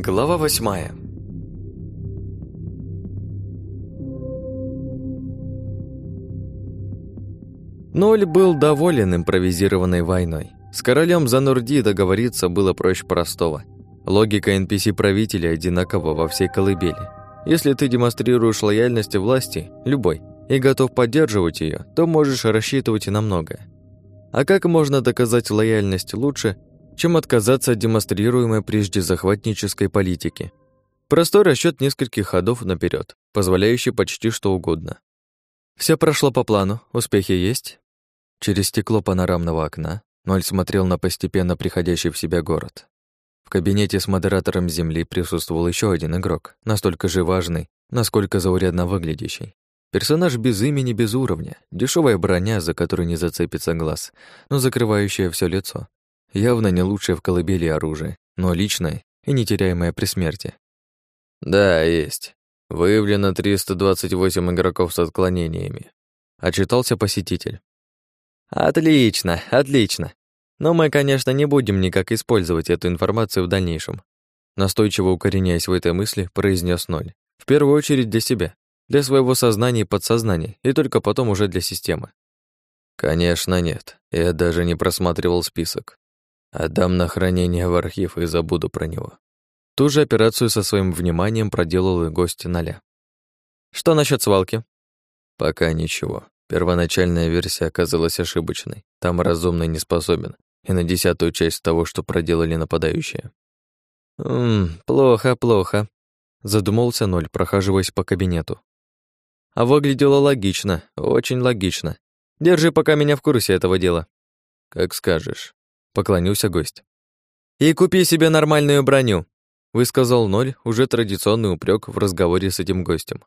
Глава восьмая. Ноль был доволен импровизированной войной. С королем Занурди договориться было проще простого. Логика NPC-правителя одинакова во всей колыбели. Если ты демонстрируешь лояльность власти, любой, и готов поддерживать ее, то можешь рассчитывать на многое. А как можно доказать лояльность лучше, чем отказаться от демонстрируемой прежде захватнической политики? Простой расчет нескольких ходов наперед, позволяющий почти что угодно. Все прошло по плану, успехи есть. Через стекло панорамного окна Ноль смотрел на постепенно приходящий в себя город. В кабинете с модератором Земли присутствовал еще один игрок, настолько же важный, насколько заурядно выглядящий. Персонаж без имени, без уровня, дешевая броня, за которую не зацепится глаз, но закрывающая все лицо. Явно не лучшее в колыбели оружие, но личное и нетеряемое при смерти. «Да, есть. Выявлено 328 игроков с отклонениями», — отчитался посетитель. «Отлично, отлично. Но мы, конечно, не будем никак использовать эту информацию в дальнейшем. Настойчиво укореняясь в этой мысли, произнес Ноль. В первую очередь для себя, для своего сознания и подсознания, и только потом уже для системы. Конечно, нет. Я даже не просматривал список. Отдам на хранение в архив и забуду про него. Ту же операцию со своим вниманием проделал и гость Ноля. Что насчет свалки? Пока ничего. Первоначальная версия оказалась ошибочной. Там разумный не способен и на десятую часть того, что проделали нападающие. «Ммм, плохо, плохо», — задумался Ноль, прохаживаясь по кабинету. «А выглядело логично, очень логично. Держи пока меня в курсе этого дела». «Как скажешь», — поклонился гость. «И купи себе нормальную броню», — высказал Ноль уже традиционный упрек в разговоре с этим гостем.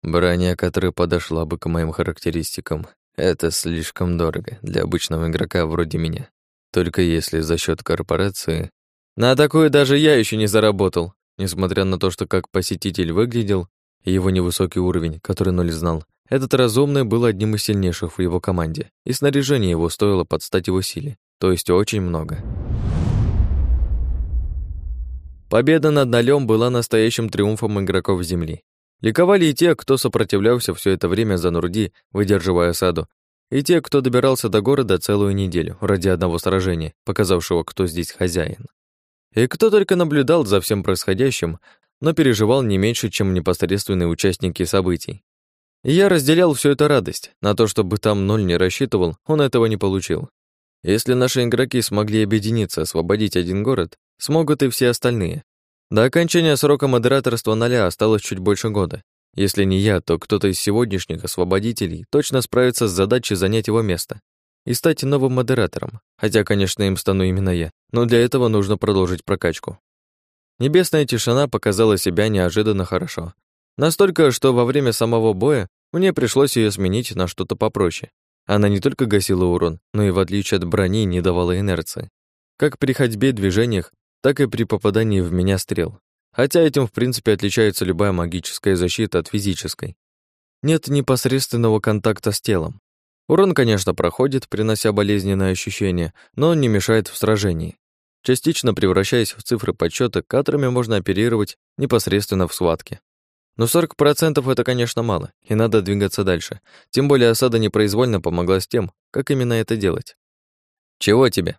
«Броня, которая подошла бы к моим характеристикам, это слишком дорого для обычного игрока вроде меня. Только если за счет корпорации... На такую даже я еще не заработал, несмотря на то, что как посетитель выглядел, и его невысокий уровень, который Ноль знал, этот разумный был одним из сильнейших в его команде, и снаряжение его стоило под стать его силе, то есть очень много. Победа над Нолем была настоящим триумфом игроков Земли. Ликовали и те, кто сопротивлялся все это время за Нурди, выдерживая осаду, и те, кто добирался до города целую неделю ради одного сражения, показавшего, кто здесь хозяин. И кто только наблюдал за всем происходящим, но переживал не меньше, чем непосредственные участники событий. И я разделял всю эту радость. На то, чтобы там ноль не рассчитывал, он этого не получил. Если наши игроки смогли объединиться, освободить один город, смогут и все остальные. До окончания срока модераторства ноля осталось чуть больше года, если не я, то кто-то из сегодняшних освободителей точно справится с задачей занять его место и стать новым модератором, хотя, конечно, им стану именно я, но для этого нужно продолжить прокачку. Небесная тишина показала себя неожиданно хорошо. Настолько, что во время самого боя мне пришлось ее сменить на что-то попроще. Она не только гасила урон, но и в отличие от брони не давала инерции. Как при ходьбе, движениях, так и при попадании в меня стрел. Хотя этим, в принципе, отличается любая магическая защита от физической. Нет непосредственного контакта с телом. Урон, конечно, проходит, принося болезненные ощущения, но он не мешает в сражении, частично превращаясь в цифры подсчета, которыми можно оперировать непосредственно в схватке. Но 40% это, конечно, мало, и надо двигаться дальше. Тем более осада непроизвольно помогла с тем, как именно это делать. «Чего тебе?»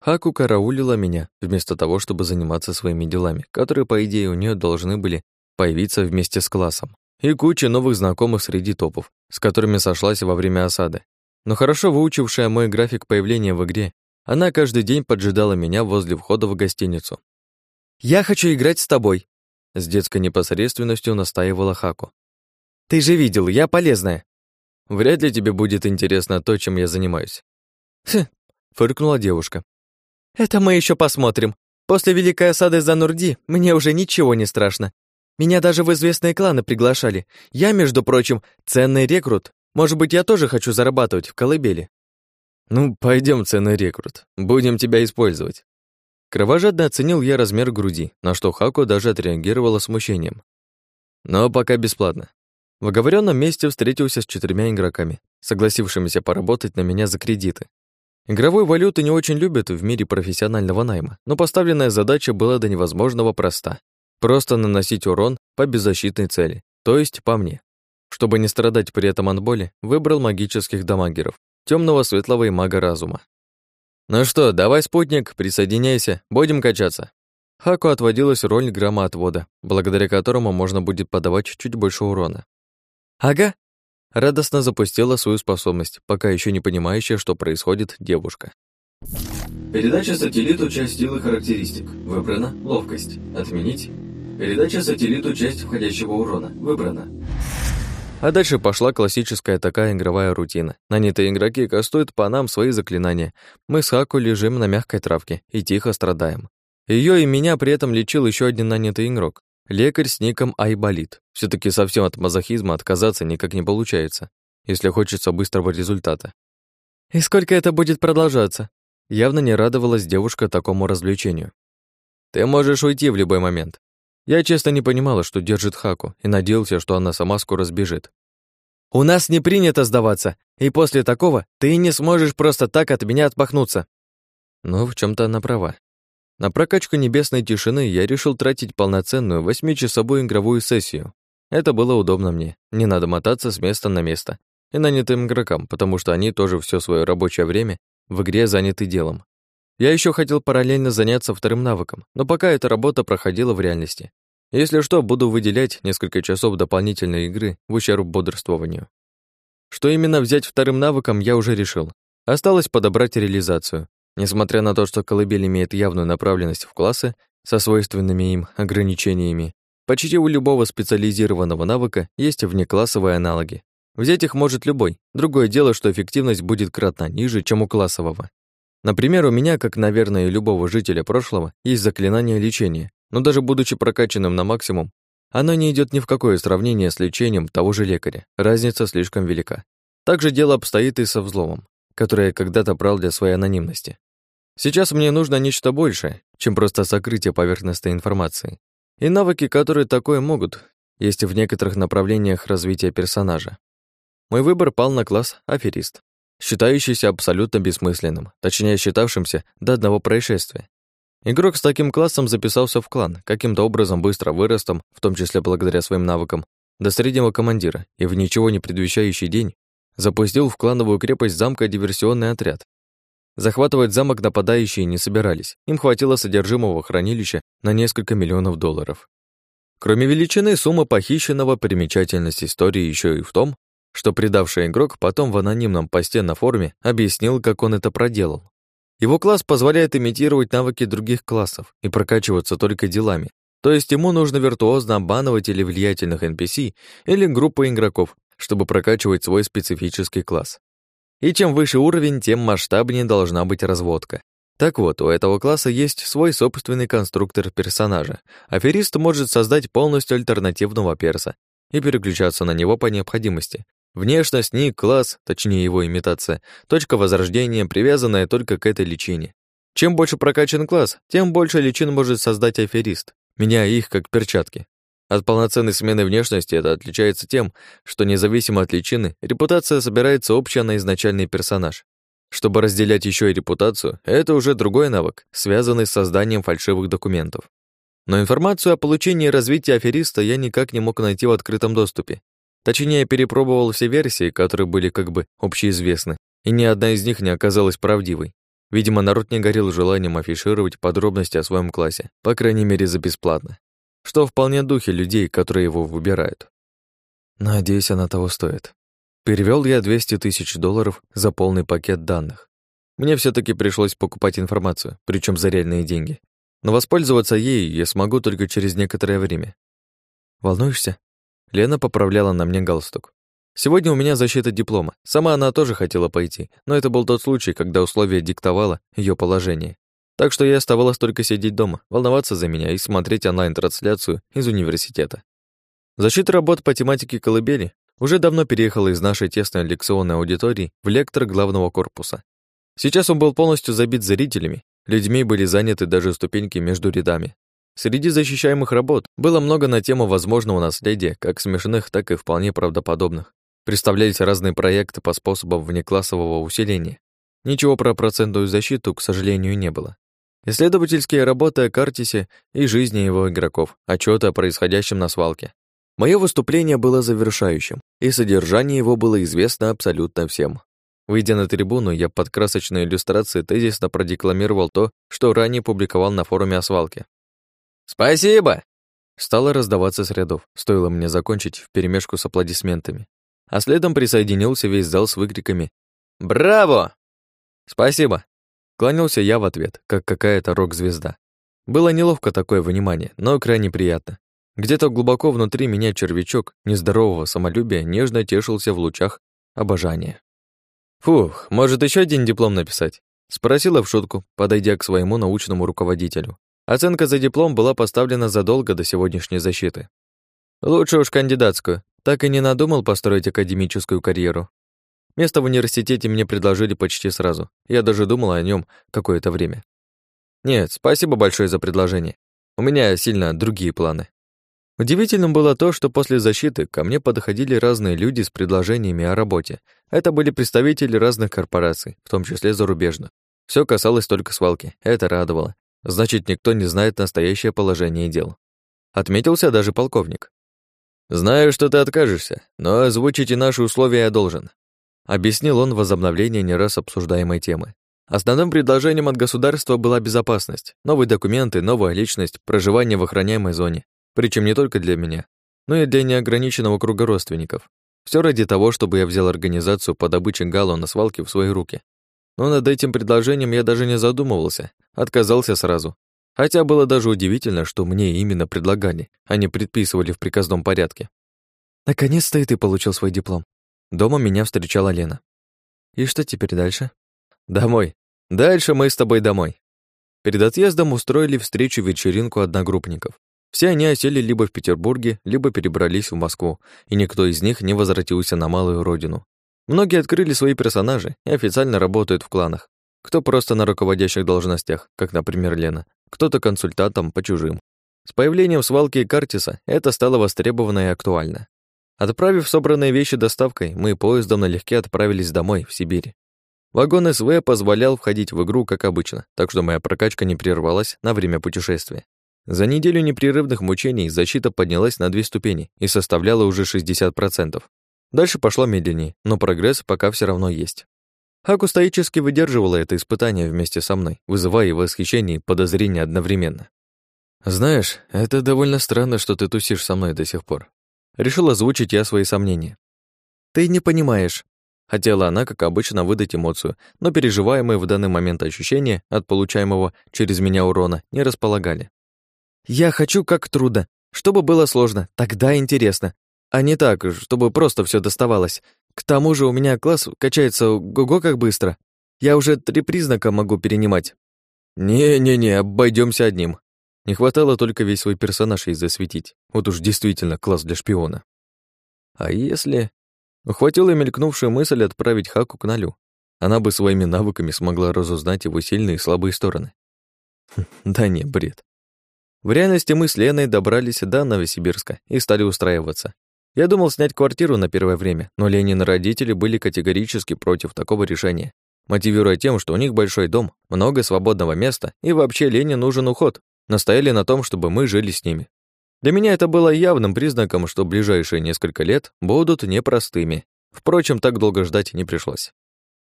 Хаку караулила меня, вместо того, чтобы заниматься своими делами, которые, по идее, у нее должны были появиться вместе с классом. И куча новых знакомых среди топов, с которыми сошлась во время осады. Но хорошо выучившая мой график появления в игре, она каждый день поджидала меня возле входа в гостиницу. «Я хочу играть с тобой», — с детской непосредственностью настаивала Хаку. «Ты же видел, я полезная». «Вряд ли тебе будет интересно то, чем я занимаюсь». «Хм», — фыркнула девушка. «Это мы еще посмотрим. После Великой осады за Нурди мне уже ничего не страшно. Меня даже в известные кланы приглашали. Я, между прочим, ценный рекрут. Может быть, я тоже хочу зарабатывать в колыбели?» «Ну, пойдем, ценный рекрут. Будем тебя использовать». Кровожадно оценил я размер груди, на что Хаку даже отреагировала смущением. Но пока бесплатно. В оговоренном месте встретился с четырьмя игроками, согласившимися поработать на меня за кредиты. Игровой валюты не очень любят в мире профессионального найма, но поставленная задача была до невозможного проста. Просто наносить урон по беззащитной цели, то есть по мне. Чтобы не страдать при этом от боли, выбрал магических дамагеров, темного, светлого и мага разума. «Ну что, давай, спутник, присоединяйся, будем качаться». Хаку отводилась роль громоотвода, благодаря которому можно будет подавать чуть больше урона. «Ага». Радостно запустила свою способность, пока еще не понимающая, что происходит девушка. Передача сателлиту часть силы характеристик. Выбрана. Ловкость. Отменить. Передача сателлиту часть входящего урона. Выбрана. А дальше пошла классическая такая игровая рутина. Нанятые игроки кастуют по нам свои заклинания. Мы с Хаку лежим на мягкой травке и тихо страдаем. Ее и меня при этом лечил еще один нанятый игрок. Лекарь с ником Айболит. все таки совсем от мазохизма отказаться никак не получается, если хочется быстрого результата. «И сколько это будет продолжаться?» Явно не радовалась девушка такому развлечению. «Ты можешь уйти в любой момент. Я честно не понимала, что держит Хаку, и надеялся, что она сама скоро сбежит. «У нас не принято сдаваться, и после такого ты не сможешь просто так от меня отмахнуться». Но в чем то она права. На прокачку небесной тишины я решил тратить полноценную восьмичасовую игровую сессию. Это было удобно мне, не надо мотаться с места на место. И нанятым игрокам, потому что они тоже все свое рабочее время в игре заняты делом. Я еще хотел параллельно заняться вторым навыком, но пока эта работа проходила в реальности. Если что, буду выделять несколько часов дополнительной игры в ущерб бодрствованию. Что именно взять вторым навыком, я уже решил. Осталось подобрать реализацию. Несмотря на то, что колыбель имеет явную направленность в классы со свойственными им ограничениями, почти у любого специализированного навыка есть внеклассовые аналоги. Взять их может любой. Другое дело, что эффективность будет кратно ниже, чем у классового. Например, у меня, как, наверное, и любого жителя прошлого, есть заклинание лечения, но даже будучи прокачанным на максимум, оно не идет ни в какое сравнение с лечением того же лекаря. Разница слишком велика. Также дело обстоит и со взломом, который я когда-то брал для своей анонимности. Сейчас мне нужно нечто большее, чем просто сокрытие поверхностной информации. И навыки, которые такое могут, есть в некоторых направлениях развития персонажа. Мой выбор пал на класс «Аферист» считающийся абсолютно бессмысленным, точнее считавшимся до одного происшествия. Игрок с таким классом записался в клан, каким-то образом быстро выростом, в том числе благодаря своим навыкам, до среднего командира и в ничего не предвещающий день запустил в клановую крепость замка диверсионный отряд. Захватывать замок нападающие не собирались, им хватило содержимого хранилища на несколько миллионов долларов. Кроме величины суммы похищенного, примечательность истории еще и в том, что предавший игрок потом в анонимном посте на форуме объяснил, как он это проделал. Его класс позволяет имитировать навыки других классов и прокачиваться только делами. То есть ему нужно виртуозно обманывать или влиятельных NPC, или группу игроков, чтобы прокачивать свой специфический класс. И чем выше уровень, тем масштабнее должна быть разводка. Так вот, у этого класса есть свой собственный конструктор персонажа. Аферист может создать полностью альтернативного перса и переключаться на него по необходимости, Внешность, ник, класс, точнее его имитация, точка возрождения, привязанная только к этой личине. Чем больше прокачан класс, тем больше личин может создать аферист, меняя их как перчатки. От полноценной смены внешности это отличается тем, что независимо от личины, репутация собирается общая на изначальный персонаж. Чтобы разделять еще и репутацию, это уже другой навык, связанный с созданием фальшивых документов. Но информацию о получении и развитии афериста я никак не мог найти в открытом доступе, Точнее, перепробовал все версии, которые были как бы общеизвестны, и ни одна из них не оказалась правдивой. Видимо, народ не горел желанием афишировать подробности о своем классе, по крайней мере, за бесплатно. Что вполне духе людей, которые его выбирают. Надеюсь, она того стоит. Перевел я 200 тысяч долларов за полный пакет данных. Мне все таки пришлось покупать информацию, причем за реальные деньги. Но воспользоваться ей я смогу только через некоторое время. Волнуешься? Лена поправляла на мне галстук. Сегодня у меня защита диплома. Сама она тоже хотела пойти, но это был тот случай, когда условия диктовало ее положение. Так что я оставалась только сидеть дома, волноваться за меня и смотреть онлайн-трансляцию из университета. Защита работ по тематике колыбели уже давно переехала из нашей тесной лекционной аудитории в лектор главного корпуса. Сейчас он был полностью забит зрителями, людьми были заняты даже ступеньки между рядами. Среди защищаемых работ было много на тему возможного наследия, как смешных, так и вполне правдоподобных. Представлялись разные проекты по способам внеклассового усиления. Ничего про процентную защиту, к сожалению, не было. Исследовательские работы о Картисе и жизни его игроков, отчеты о происходящем на свалке. Мое выступление было завершающим, и содержание его было известно абсолютно всем. Выйдя на трибуну, я под красочной иллюстрацией тезисно продекламировал то, что ранее публиковал на форуме о свалке. «Спасибо!» Стало раздаваться с рядов, стоило мне закончить вперемешку с аплодисментами. А следом присоединился весь зал с выкриками «Браво!» «Спасибо!» Кланялся я в ответ, как какая-то рок-звезда. Было неловко такое внимание, но крайне приятно. Где-то глубоко внутри меня червячок нездорового самолюбия нежно тешился в лучах обожания. «Фух, может, еще один диплом написать?» Спросила в шутку, подойдя к своему научному руководителю. Оценка за диплом была поставлена задолго до сегодняшней защиты. Лучше уж кандидатскую. Так и не надумал построить академическую карьеру. Место в университете мне предложили почти сразу. Я даже думал о нем какое-то время. Нет, спасибо большое за предложение. У меня сильно другие планы. Удивительным было то, что после защиты ко мне подходили разные люди с предложениями о работе. Это были представители разных корпораций, в том числе зарубежных. Все касалось только свалки. Это радовало. Значит, никто не знает настоящее положение дел. Отметился даже полковник. «Знаю, что ты откажешься, но озвучить наши условия я должен», объяснил он возобновление не раз обсуждаемой темы. Основным предложением от государства была безопасность, новые документы, новая личность, проживание в охраняемой зоне, причем не только для меня, но и для неограниченного круга родственников. Все ради того, чтобы я взял организацию по добыче гала на свалке в свои руки. Но над этим предложением я даже не задумывался, отказался сразу. Хотя было даже удивительно, что мне именно предлагали, а не предписывали в приказном порядке. Наконец-то и ты получил свой диплом. Дома меня встречала Лена. И что теперь дальше? Домой. Дальше мы с тобой домой. Перед отъездом устроили встречу-вечеринку одногруппников. Все они осели либо в Петербурге, либо перебрались в Москву, и никто из них не возвратился на малую родину. Многие открыли свои персонажи и официально работают в кланах. Кто просто на руководящих должностях, как, например, Лена, кто-то консультантом по чужим. С появлением свалки и Картиса это стало востребовано и актуально. Отправив собранные вещи доставкой, мы поездом налегке отправились домой, в Сибирь. Вагон СВ позволял входить в игру, как обычно, так что моя прокачка не прервалась на время путешествия. За неделю непрерывных мучений защита поднялась на две ступени и составляла уже 60%. Дальше пошло медленнее, но прогресс пока все равно есть. Хаку стоически выдерживала это испытание вместе со мной, вызывая и восхищение и подозрение одновременно. «Знаешь, это довольно странно, что ты тусишь со мной до сих пор». Решил озвучить я свои сомнения. «Ты не понимаешь». Хотела она, как обычно, выдать эмоцию, но переживаемые в данный момент ощущения от получаемого через меня урона не располагали. «Я хочу как трудно, чтобы было сложно, тогда интересно, а не так, чтобы просто все доставалось. К тому же у меня класс качается го-го как быстро. Я уже три признака могу перенимать. Не-не-не, обойдемся одним. Не хватало только весь свой персонаж ей засветить. Вот уж действительно класс для шпиона. А если... Ухватила мелькнувшую мысль отправить Хаку к Налю. Она бы своими навыками смогла разузнать его сильные и слабые стороны. Хм, да не, бред. В реальности мы с Леной добрались до Новосибирска и стали устраиваться. Я думал снять квартиру на первое время, но Ленин родители были категорически против такого решения, мотивируя тем, что у них большой дом, много свободного места и вообще Лене нужен уход. Настояли на том, чтобы мы жили с ними. Для меня это было явным признаком, что ближайшие несколько лет будут непростыми. Впрочем, так долго ждать не пришлось.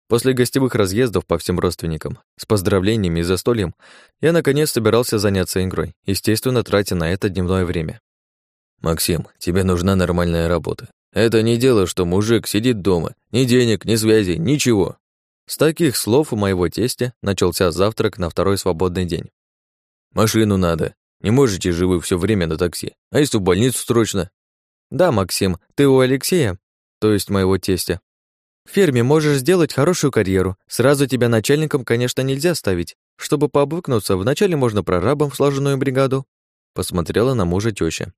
После гостевых разъездов по всем родственникам, с поздравлениями и застольем, я наконец собирался заняться игрой, естественно, тратя на это дневное время. «Максим, тебе нужна нормальная работа. Это не дело, что мужик сидит дома. Ни денег, ни связи, ничего». С таких слов у моего тестя начался завтрак на второй свободный день. «Машину надо. Не можете же вы все время на такси. А если в больницу срочно?» «Да, Максим, ты у Алексея, то есть моего тестя. В ферме можешь сделать хорошую карьеру. Сразу тебя начальником, конечно, нельзя ставить. Чтобы пообвыкнуться, вначале можно прорабом в слаженную бригаду». Посмотрела на мужа тёща.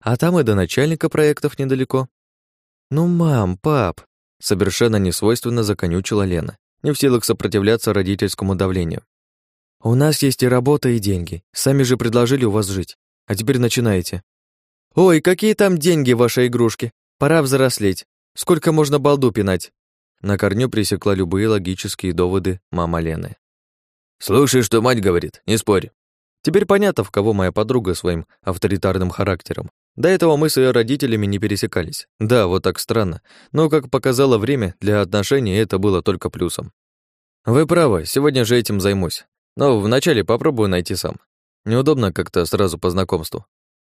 А там и до начальника проектов недалеко. Ну, мам, пап, совершенно несвойственно законючила Лена, не в силах сопротивляться родительскому давлению. У нас есть и работа, и деньги. Сами же предложили у вас жить. А теперь начинаете. Ой, какие там деньги в вашей игрушке? Пора взрослеть. Сколько можно балду пинать? на корню пресекла любые логические доводы мама Лены. «Слушай, что мать говорит, не спорь». Теперь понятно, в кого моя подруга своим авторитарным характером. До этого мы с ее родителями не пересекались. Да, вот так странно. Но, как показало время, для отношений это было только плюсом. Вы правы, сегодня же этим займусь. Но вначале попробую найти сам. Неудобно как-то сразу по знакомству.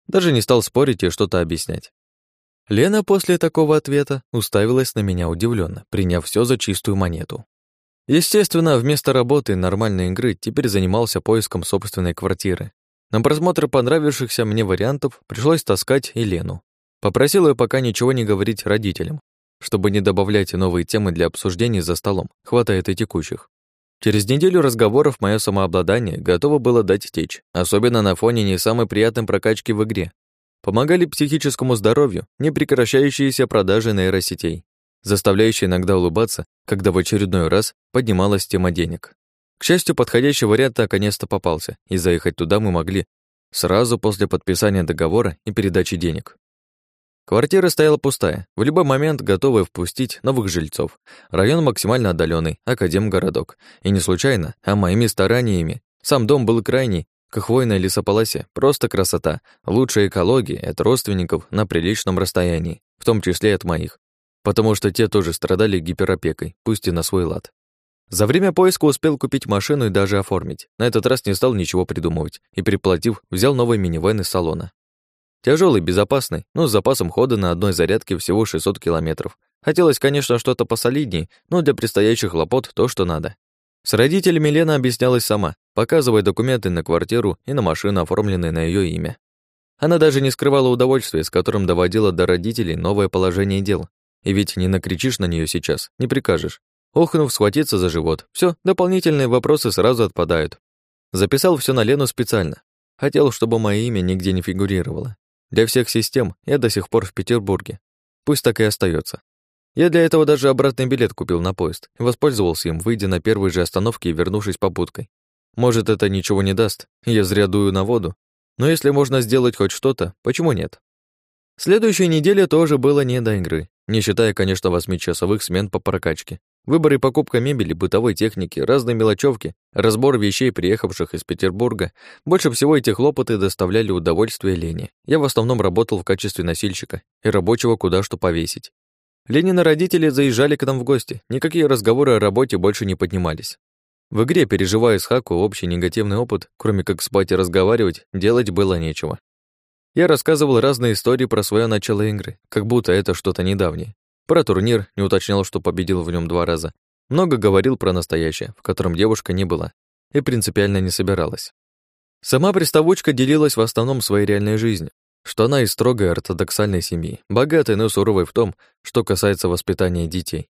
Даже не стал спорить и что-то объяснять. Лена после такого ответа уставилась на меня удивленно, приняв все за чистую монету. Естественно, вместо работы нормальной игры теперь занимался поиском собственной квартиры. На просмотр понравившихся мне вариантов пришлось таскать и Лену. Попросил ее пока ничего не говорить родителям, чтобы не добавлять новые темы для обсуждений за столом, хватает и текущих. Через неделю разговоров мое самообладание готово было дать течь, особенно на фоне не самой приятной прокачки в игре. Помогали психическому здоровью непрекращающиеся продажи нейросетей, заставляющие иногда улыбаться, когда в очередной раз поднималась тема денег. К счастью, подходящий вариант наконец-то попался, и заехать туда мы могли сразу после подписания договора и передачи денег. Квартира стояла пустая, в любой момент готовая впустить новых жильцов. Район максимально отдаленный, академгородок. И не случайно, а моими стараниями. Сам дом был крайний, к хвойной лесополосе. Просто красота. Лучшая экология от родственников на приличном расстоянии, в том числе от моих. Потому что те тоже страдали гиперопекой, пусть и на свой лад. За время поиска успел купить машину и даже оформить. На этот раз не стал ничего придумывать и, приплатив, взял новый минивэн из салона. Тяжелый, безопасный, но с запасом хода на одной зарядке всего 600 километров. Хотелось, конечно, что-то посолидней, но для предстоящих хлопот то, что надо. С родителями Лена объяснялась сама, показывая документы на квартиру и на машину, оформленные на ее имя. Она даже не скрывала удовольствия, с которым доводила до родителей новое положение дел. И ведь не накричишь на нее сейчас, не прикажешь. Охнув, схватиться за живот. Все, дополнительные вопросы сразу отпадают. Записал все на Лену специально. Хотел, чтобы мое имя нигде не фигурировало. Для всех систем я до сих пор в Петербурге. Пусть так и остается. Я для этого даже обратный билет купил на поезд и воспользовался им, выйдя на первой же остановке и вернувшись попуткой. Может, это ничего не даст, я зря дую на воду, но если можно сделать хоть что-то, почему нет? Следующая неделя тоже была не до игры, не считая, конечно, восьмичасовых смен по прокачке. Выбор и покупка мебели, бытовой техники, разные мелочевки, разбор вещей, приехавших из Петербурга. Больше всего эти хлопоты доставляли удовольствие Лене. Я в основном работал в качестве носильщика и рабочего куда что повесить. Ленины родители заезжали к нам в гости, никакие разговоры о работе больше не поднимались. В игре, переживая с Хаку общий негативный опыт, кроме как спать и разговаривать, делать было нечего. Я рассказывал разные истории про свое начало игры, как будто это что-то недавнее. Про турнир, не уточнял, что победил в нем два раза. Много говорил про настоящее, в котором девушка не была и принципиально не собиралась. Сама приставучка делилась в основном своей реальной жизнью, что она из строгой ортодоксальной семьи, богатой, но суровой в том, что касается воспитания детей.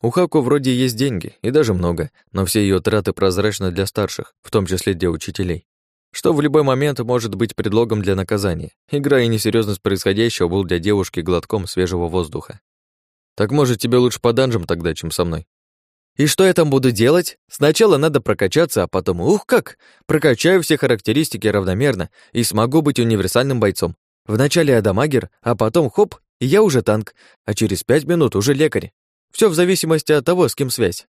У Хаку вроде есть деньги, и даже много, но все ее траты прозрачны для старших, в том числе для учителей. Что в любой момент может быть предлогом для наказания. Игра и несерьезность происходящего был для девушки глотком свежего воздуха. Так может, тебе лучше по данжам тогда, чем со мной? И что я там буду делать? Сначала надо прокачаться, а потом, ух как, прокачаю все характеристики равномерно и смогу быть универсальным бойцом. Вначале я дамагер, а потом хоп, и я уже танк, а через пять минут уже лекарь. Все в зависимости от того, с кем связь.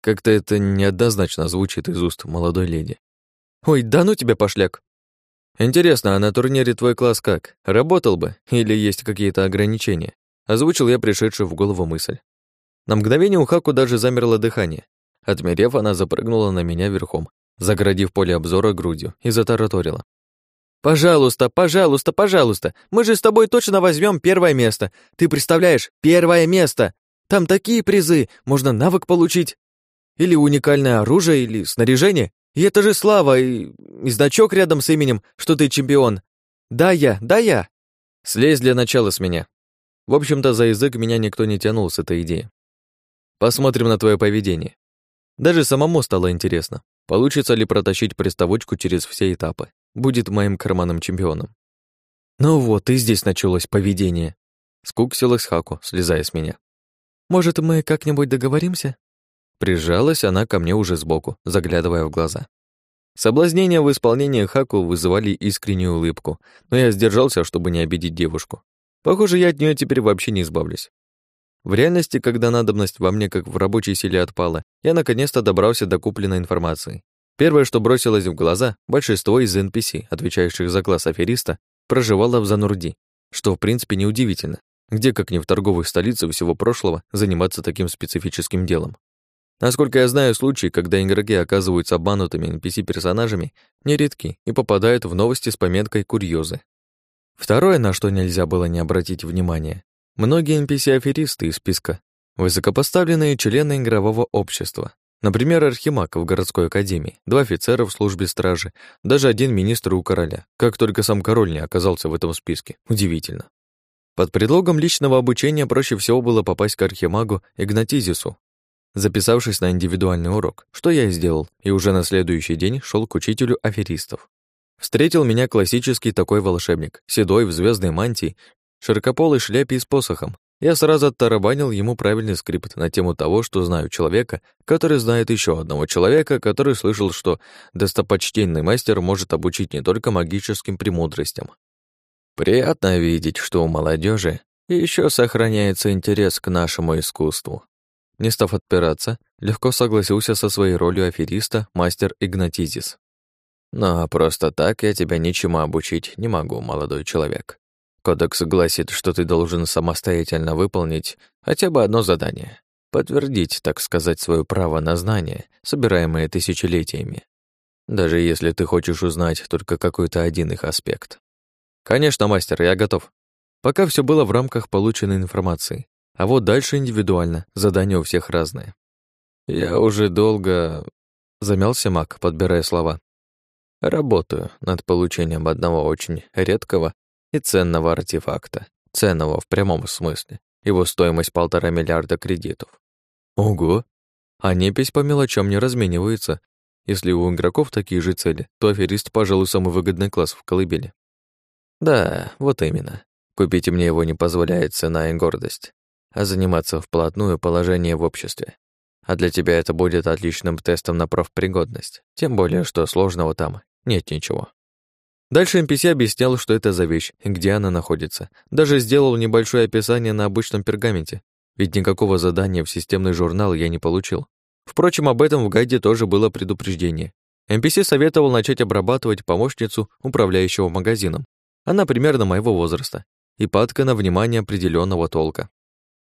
Как-то это неоднозначно звучит из уст молодой леди. Ой, да ну тебя, пошляк. Интересно, а на турнире твой класс как? Работал бы или есть какие-то ограничения? Озвучил я пришедшую в голову мысль. На мгновение у Хаку даже замерло дыхание. Отмерев, она запрыгнула на меня верхом, загородив поле обзора грудью, и затараторила. «Пожалуйста, пожалуйста, пожалуйста, мы же с тобой точно возьмем первое место. Ты представляешь, первое место! Там такие призы, можно навык получить. Или уникальное оружие, или снаряжение. И это же слава, и, и значок рядом с именем, что ты чемпион. Да я, да я!» Слезь для начала с меня, в общем-то, за язык меня никто не тянул с этой идеей. Посмотрим на твое поведение. Даже самому стало интересно, получится ли протащить приставочку через все этапы. Будет моим карманным чемпионом. Ну вот, и здесь началось поведение. Скуксилась Хаку, слезая с меня. Может, мы как-нибудь договоримся? Прижалась она ко мне уже сбоку, заглядывая в глаза. Соблазнения в исполнении Хаку вызывали искреннюю улыбку, но я сдержался, чтобы не обидеть девушку. Похоже, я от нее теперь вообще не избавлюсь. В реальности, когда надобность во мне как в рабочей силе отпала, я наконец-то добрался до купленной информации. Первое, что бросилось в глаза, большинство из NPC, отвечающих за класс афериста, проживало в Занурди, что в принципе неудивительно. Где, как не в торговой столице всего прошлого, заниматься таким специфическим делом? Насколько я знаю, случаи, когда игроки оказываются обманутыми NPC-персонажами, нередки и попадают в новости с пометкой «Курьезы». Второе, на что нельзя было не обратить внимания, многие NPC-аферисты из списка — высокопоставленные члены игрового общества. Например, Архимаг в городской академии, два офицера в службе стражи, даже один министр у короля. Как только сам король не оказался в этом списке. Удивительно. Под предлогом личного обучения проще всего было попасть к Архимагу Игнатизису, записавшись на индивидуальный урок, что я и сделал, и уже на следующий день шел к учителю аферистов. Встретил меня классический такой волшебник, седой в звездной мантии, широкополой шляпе и с посохом. Я сразу оттарабанил ему правильный скрипт на тему того, что знаю человека, который знает еще одного человека, который слышал, что достопочтенный мастер может обучить не только магическим премудростям. Приятно видеть, что у молодежи еще сохраняется интерес к нашему искусству. Не став отпираться, легко согласился со своей ролью афериста мастер Игнатизис. «Но просто так я тебя ничему обучить не могу, молодой человек. Кодекс гласит, что ты должен самостоятельно выполнить хотя бы одно задание. Подтвердить, так сказать, свое право на знания, собираемые тысячелетиями. Даже если ты хочешь узнать только какой-то один их аспект. Конечно, мастер, я готов. Пока все было в рамках полученной информации. А вот дальше индивидуально, задания у всех разные. Я уже долго... Замялся маг, подбирая слова. Работаю над получением одного очень редкого и ценного артефакта. Ценного в прямом смысле. Его стоимость полтора миллиарда кредитов. Ого! А непись по мелочам не разменивается. Если у игроков такие же цели, то аферист, пожалуй, самый выгодный класс в колыбели. Да, вот именно. Купить мне его не позволяет цена и гордость а заниматься вплотную положение в обществе. А для тебя это будет отличным тестом на профпригодность, тем более, что сложного там нет ничего. Дальше NPC объяснял, что это за вещь где она находится. Даже сделал небольшое описание на обычном пергаменте, ведь никакого задания в системный журнал я не получил. Впрочем, об этом в гайде тоже было предупреждение. NPC советовал начать обрабатывать помощницу управляющего магазином. Она примерно моего возраста и падка на внимание определенного толка.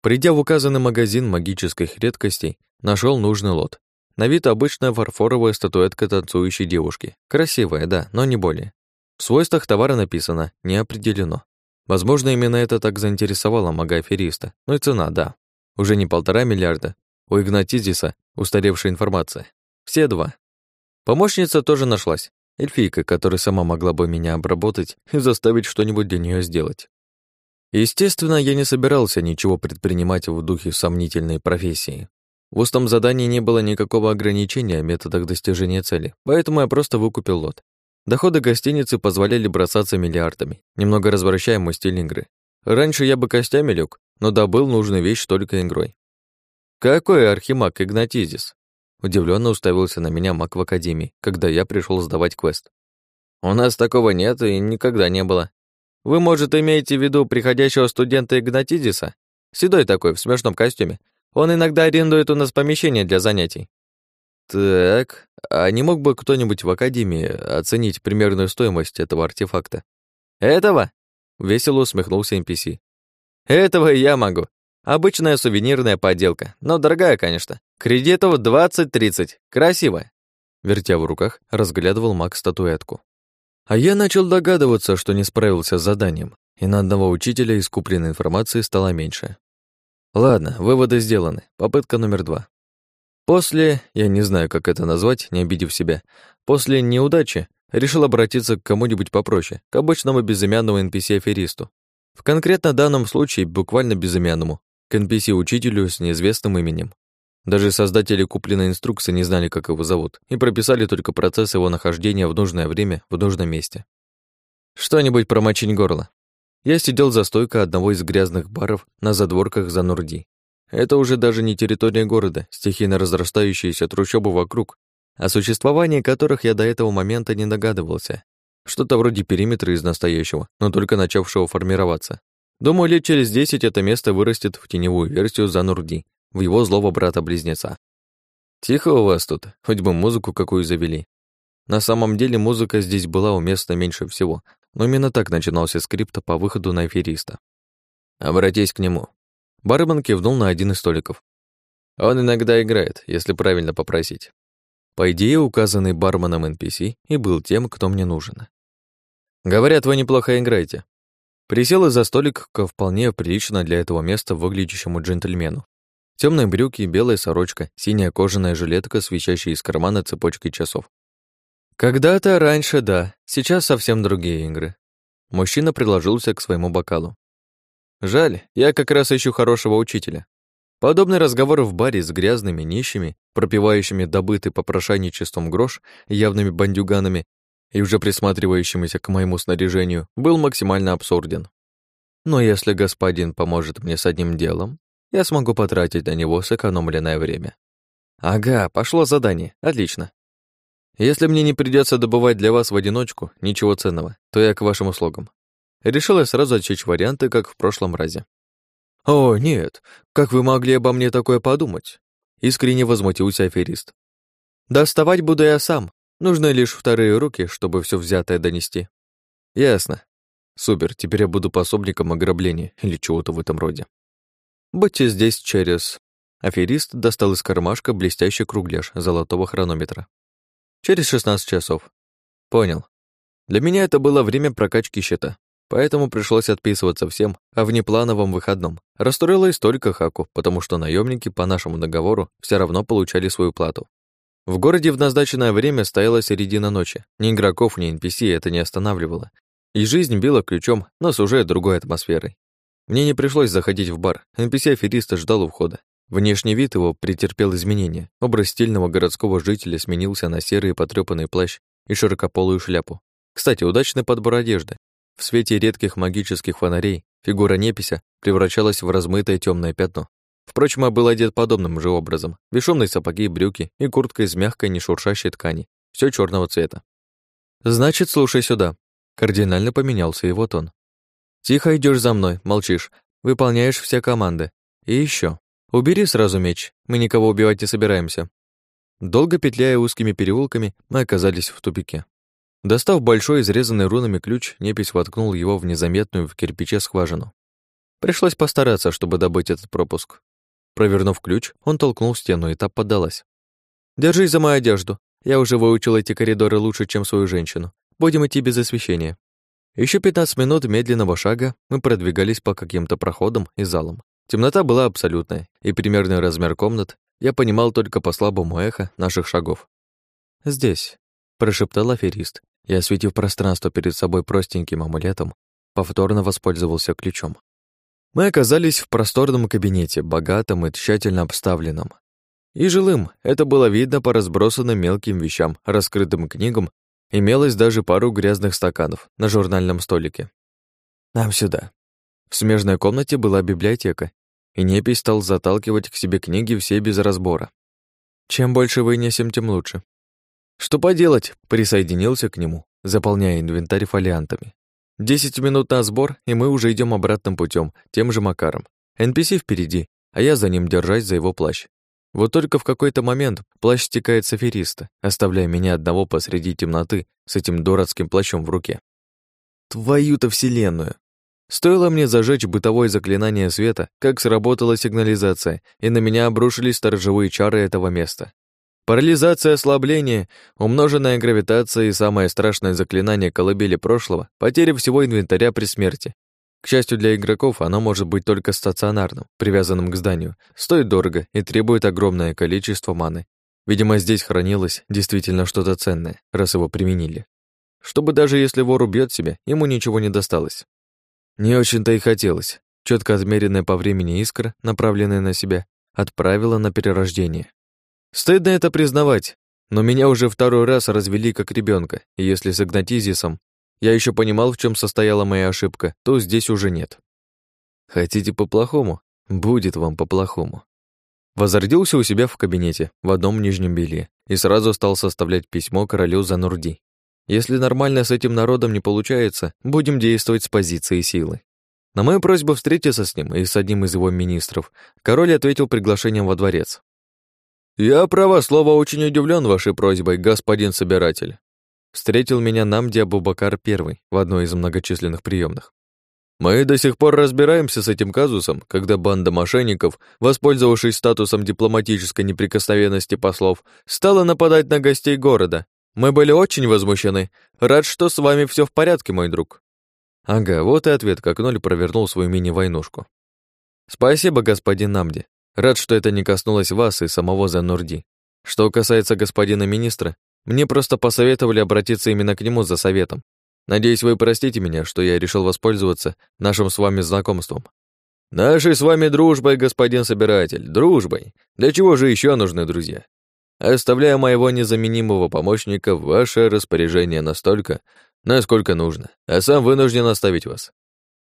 Придя в указанный магазин магических редкостей, нашел нужный лот. На вид обычная фарфоровая статуэтка танцующей девушки. Красивая, да, но не более. В свойствах товара написано «не определено». Возможно, именно это так заинтересовало мага-афериста. Ну и цена, да. Уже не полтора миллиарда. У Игнатизиса устаревшая информация. Все два. Помощница тоже нашлась. Эльфийка, которая сама могла бы меня обработать и заставить что-нибудь для нее сделать. Естественно, я не собирался ничего предпринимать в духе сомнительной профессии. В устном задании не было никакого ограничения в методах достижения цели, поэтому я просто выкупил лот. Доходы гостиницы позволяли бросаться миллиардами, немного развращая мой стиль игры. Раньше я бы костями лег, но добыл нужную вещь только игрой. «Какой архимаг Игнатизис?» Удивленно уставился на меня маг в академии, когда я пришел сдавать квест. «У нас такого нет и никогда не было. Вы, может, имеете в виду приходящего студента Игнатидиса? Седой такой, в смешном костюме. Он иногда арендует у нас помещение для занятий. Так, а не мог бы кто-нибудь в Академии оценить примерную стоимость этого артефакта? Этого? Весело усмехнулся NPC. Этого я могу. Обычная сувенирная поделка, но дорогая, конечно. Кредитов 20-30. Красивая. Вертя в руках, разглядывал маг статуэтку. А я начал догадываться, что не справился с заданием, и на одного учителя из купленной информации стало меньше. Ладно, выводы сделаны. Попытка номер два. После, я не знаю, как это назвать, не обидев себя, после неудачи решил обратиться к кому-нибудь попроще, к обычному безымянному NPC-аферисту. В конкретно данном случае буквально безымянному, к NPC-учителю с неизвестным именем. Даже создатели купленной инструкции не знали, как его зовут, и прописали только процесс его нахождения в нужное время в нужном месте. Что-нибудь промочить горло. Я сидел за стойкой одного из грязных баров на задворках Занурди. Это уже даже не территория города, стихийно разрастающиеся трущобы вокруг, о существовании которых я до этого момента не догадывался. Что-то вроде периметра из настоящего, но только начавшего формироваться. Думаю, лет через десять это место вырастет в теневую версию Занурди, в его злого брата-близнеца. Тихо у вас тут, хоть бы музыку какую завели. На самом деле музыка здесь была уместна меньше всего, но именно так начинался скрипт по выходу на афериста. Обратись к нему. Бармен кивнул на один из столиков. Он иногда играет, если правильно попросить. По идее, указанный барменом NPC и был тем, кто мне нужен. Говорят, вы неплохо играете. Присел за столик к вполне прилично для этого места выглядящему джентльмену. Темные брюки, белая сорочка, синяя кожаная жилетка, свечащая из кармана цепочкой часов. Когда-то раньше, да, сейчас совсем другие игры. Мужчина приложился к своему бокалу. Жаль, я как раз ищу хорошего учителя. Подобный разговор в баре с грязными нищими, пропивающими добытый попрошайничеством грош, явными бандюганами и уже присматривающимися к моему снаряжению, был максимально абсурден. Но если господин поможет мне с одним делом, я смогу потратить на него сэкономленное время. Ага, пошло задание, отлично. Если мне не придется добывать для вас в одиночку ничего ценного, то я к вашим услугам. Решил я сразу отсечь варианты, как в прошлом разе. «О, нет, как вы могли обо мне такое подумать?» Искренне возмутился аферист. «Доставать буду я сам. Нужны лишь вторые руки, чтобы все взятое донести». «Ясно. Супер, теперь я буду пособником ограбления или чего-то в этом роде». «Будьте здесь через...» Аферист достал из кармашка блестящий кругляш золотого хронометра. «Через 16 часов». «Понял. Для меня это было время прокачки счета. Поэтому пришлось отписываться всем о внеплановом выходном. Расстроила и столько Хаку, потому что наемники по нашему договору все равно получали свою плату. В городе в назначенное время стояла середина ночи. Ни игроков, ни NPC это не останавливало. И жизнь била ключом, но с уже другой атмосферой. Мне не пришлось заходить в бар. NPC-афериста ждал у входа. Внешний вид его претерпел изменения. Образ стильного городского жителя сменился на серый потрёпанный плащ и широкополую шляпу. Кстати, удачный подбор одежды. В свете редких магических фонарей фигура непися превращалась в размытое темное пятно. Впрочем, я был одет подобным же образом. Бесшумные сапоги, брюки и куртка из мягкой, нешуршащей ткани. все черного цвета. «Значит, слушай сюда». Кардинально поменялся его тон. «Тихо идешь за мной, молчишь, выполняешь все команды. И еще, убери сразу меч, мы никого убивать не собираемся». Долго петляя узкими переулками, мы оказались в тупике. Достав большой, изрезанный рунами ключ, непись воткнул его в незаметную в кирпиче скважину. Пришлось постараться, чтобы добыть этот пропуск. Провернув ключ, он толкнул стену, и та поддалась. «Держись за мою одежду. Я уже выучил эти коридоры лучше, чем свою женщину. Будем идти без освещения». Еще 15 минут медленного шага мы продвигались по каким-то проходам и залам. Темнота была абсолютная, и примерный размер комнат я понимал только по слабому эхо наших шагов. «Здесь», — прошептал аферист, и, осветив пространство перед собой простеньким амулетом, повторно воспользовался ключом. Мы оказались в просторном кабинете, богатом и тщательно обставленном. И жилым, это было видно по разбросанным мелким вещам, раскрытым книгам, имелось даже пару грязных стаканов на журнальном столике. «Нам сюда». В смежной комнате была библиотека, и Непись стал заталкивать к себе книги все без разбора. «Чем больше вынесем, тем лучше», что поделать, присоединился к нему, заполняя инвентарь фолиантами. Десять минут на сбор, и мы уже идем обратным путем, тем же макаром. NPC впереди, а я за ним держась за его плащ. Вот только в какой-то момент плащ стекает с афериста, оставляя меня одного посреди темноты с этим дурацким плащом в руке. Твою-то вселенную! Стоило мне зажечь бытовое заклинание света, как сработала сигнализация, и на меня обрушились сторожевые чары этого места. Парализация ослабления, умноженная гравитация и самое страшное заклинание колыбели прошлого, потеря всего инвентаря при смерти. К счастью для игроков, оно может быть только стационарным, привязанным к зданию, стоит дорого и требует огромное количество маны. Видимо, здесь хранилось действительно что-то ценное, раз его применили. Чтобы даже если вор убьет себя, ему ничего не досталось. Не очень-то и хотелось. Четко отмеренная по времени искра, направленная на себя, отправила на перерождение. Стыдно это признавать, но меня уже второй раз развели как ребенка, и если с Игнатизисом я еще понимал, в чем состояла моя ошибка, то здесь уже нет. Хотите по-плохому? Будет вам по-плохому. Возродился у себя в кабинете, в одном нижнем белье, и сразу стал составлять письмо королю Занурди. Если нормально с этим народом не получается, будем действовать с позиции силы. На мою просьбу встретиться с ним и с одним из его министров, король ответил приглашением во дворец. «Я, право слово, очень удивлен вашей просьбой, господин собиратель». Встретил меня Намди Абубакар I в одной из многочисленных приемных. Мы до сих пор разбираемся с этим казусом, когда банда мошенников, воспользовавшись статусом дипломатической неприкосновенности послов, стала нападать на гостей города. Мы были очень возмущены. Рад, что с вами все в порядке, мой друг. Ага, вот и ответ, как Ноль провернул свою мини-войнушку. Спасибо, господин Намди. Рад, что это не коснулось вас и самого Занурди. Что касается господина министра, мне просто посоветовали обратиться именно к нему за советом, Надеюсь, вы простите меня, что я решил воспользоваться нашим с вами знакомством. Нашей с вами дружбой, господин собиратель, дружбой. Для чего же еще нужны друзья? Оставляю моего незаменимого помощника в ваше распоряжение настолько, насколько нужно, а сам вынужден оставить вас.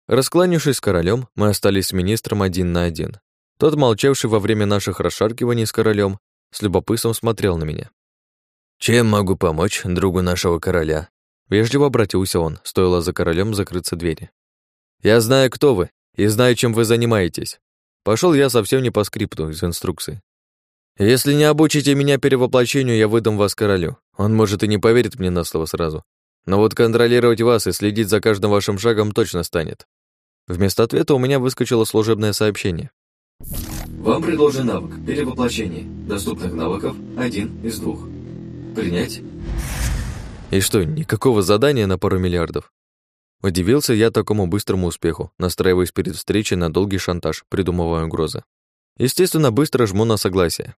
Раскланившись с королем, мы остались с министром один на один. Тот, молчавший во время наших расшаркиваний с королем, с любопытством смотрел на меня. «Чем могу помочь другу нашего короля?» Вежливо обратился он, стоило за королем закрыться двери. «Я знаю, кто вы, и знаю, чем вы занимаетесь. Пошел я совсем не по скрипту из инструкции. Если не обучите меня перевоплощению, я выдам вас королю. Он, может, и не поверит мне на слово сразу. Но вот контролировать вас и следить за каждым вашим шагом точно станет». Вместо ответа у меня выскочило служебное сообщение. Вам предложен навык перевоплощение. Доступных навыков один из двух. Принять? И что, никакого задания на пару миллиардов? Удивился я такому быстрому успеху, настраиваясь перед встречей на долгий шантаж, придумывая угрозы. Естественно, быстро жму на согласие.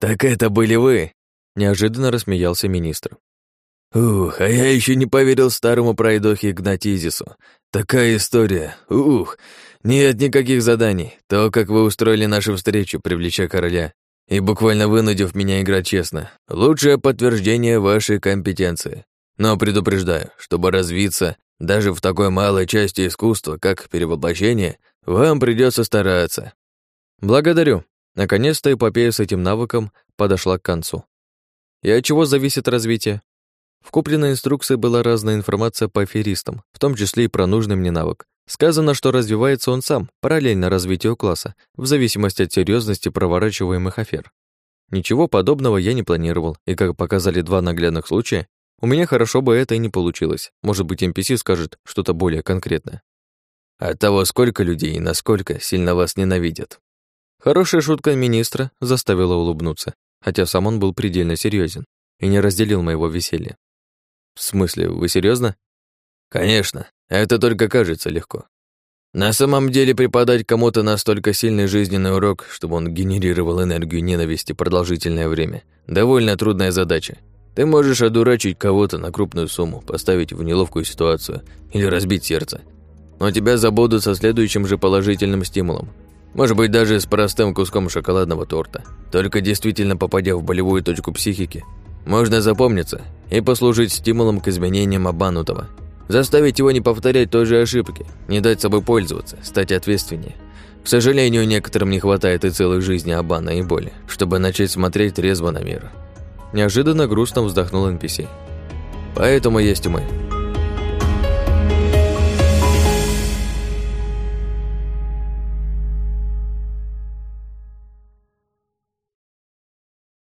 «Так это были вы!» Неожиданно рассмеялся министр. «Ух, а я еще не поверил старому пройдохе Игнатизису. Такая история. Ух, нет никаких заданий. То, как вы устроили нашу встречу, привлеча короля, и буквально вынудив меня играть честно. Лучшее подтверждение вашей компетенции. Но предупреждаю, чтобы развиться даже в такой малой части искусства, как перевоплощение, вам придется стараться. Благодарю. Наконец-то эпопея с этим навыком подошла к концу. И от чего зависит развитие? В купленной инструкции была разная информация по аферистам, в том числе и про нужный мне навык. Сказано, что развивается он сам, параллельно развитию класса, в зависимости от серьезности проворачиваемых афер. Ничего подобного я не планировал, и, как показали два наглядных случая, у меня хорошо бы это и не получилось. Может быть, NPC скажет что-то более конкретное. От того, сколько людей и насколько сильно вас ненавидят. Хорошая шутка министра заставила улыбнуться, хотя сам он был предельно серьезен и не разделил моего веселья. В смысле, вы серьезно? Конечно, это только кажется легко. На самом деле преподать кому-то настолько сильный жизненный урок, чтобы он генерировал энергию ненависти продолжительное время, довольно трудная задача. Ты можешь одурачить кого-то на крупную сумму, поставить в неловкую ситуацию или разбить сердце. Но тебя забудут со следующим же положительным стимулом. Может быть, даже с простым куском шоколадного торта. Только действительно попадя в болевую точку психики, можно запомниться и послужить стимулом к изменениям обманутого. Заставить его не повторять той же ошибки, не дать собой пользоваться, стать ответственнее. К сожалению, некоторым не хватает и целой жизни обмана и боли, чтобы начать смотреть трезво на мир. Неожиданно грустно вздохнул NPC. Поэтому есть мы.